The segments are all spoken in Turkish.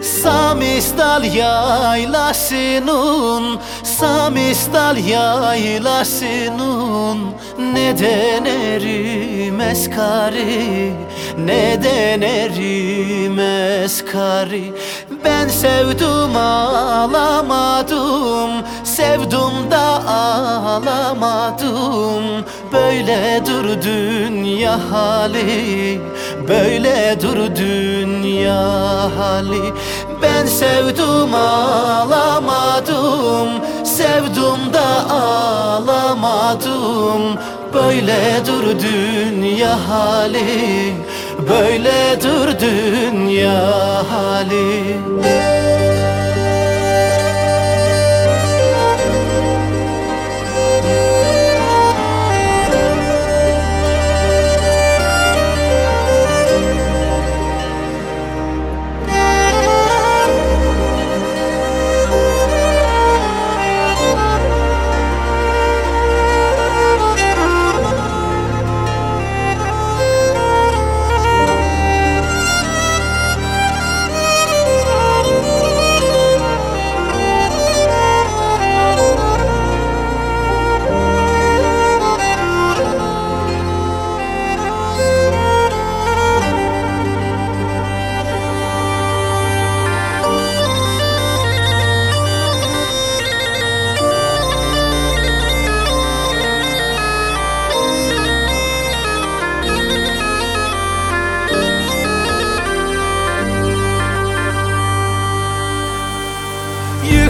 Samistal yaylasının Samistal yaylasının Neden erimez kari Neden erimez kari Ben sevdim ağlamadım Sevdim da ağlamadım Böyledir dünya hali Böyledir dünya hali. Ben sevdim ağlamadım Sevdim da ağlamadım Böyledir dünya hali. Böyledir dünya hali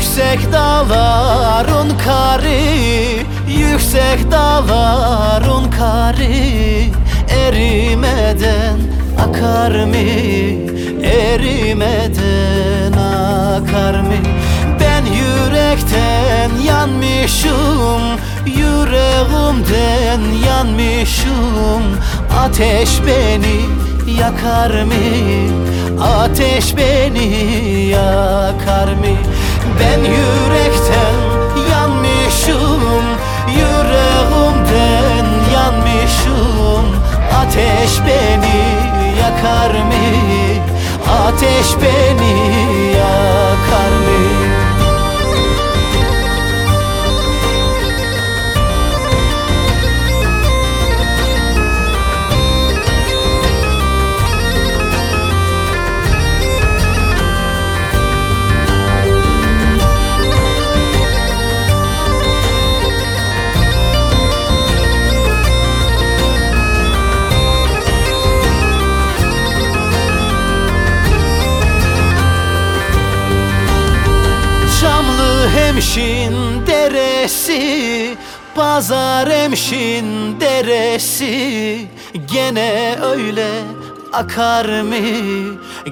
Yüksek dağların kari Yüksek dağların kari Erimeden akar mı? Erimeden akar mı? Ben yürekten yanmışım Yüreğimden yanmışım Ateş beni yakar mı? Ateş beni yakar mı? Ben yürekten yanmışım Yüreğimden yanmışım Ateş beni yakar mı? Ateş beni yakar Hemşin deresi Pazar hemşin deresi Gene öyle akar mı?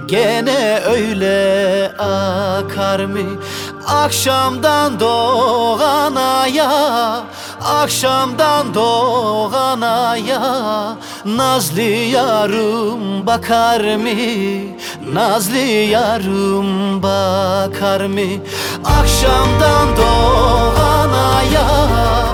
Gene öyle akar mı? Akşamdan doğan aya Akşamdan doğan aya Nazlı yarım bakar mı? Nazlı yarım bakar mı? Akşamdan doğan aya